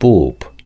不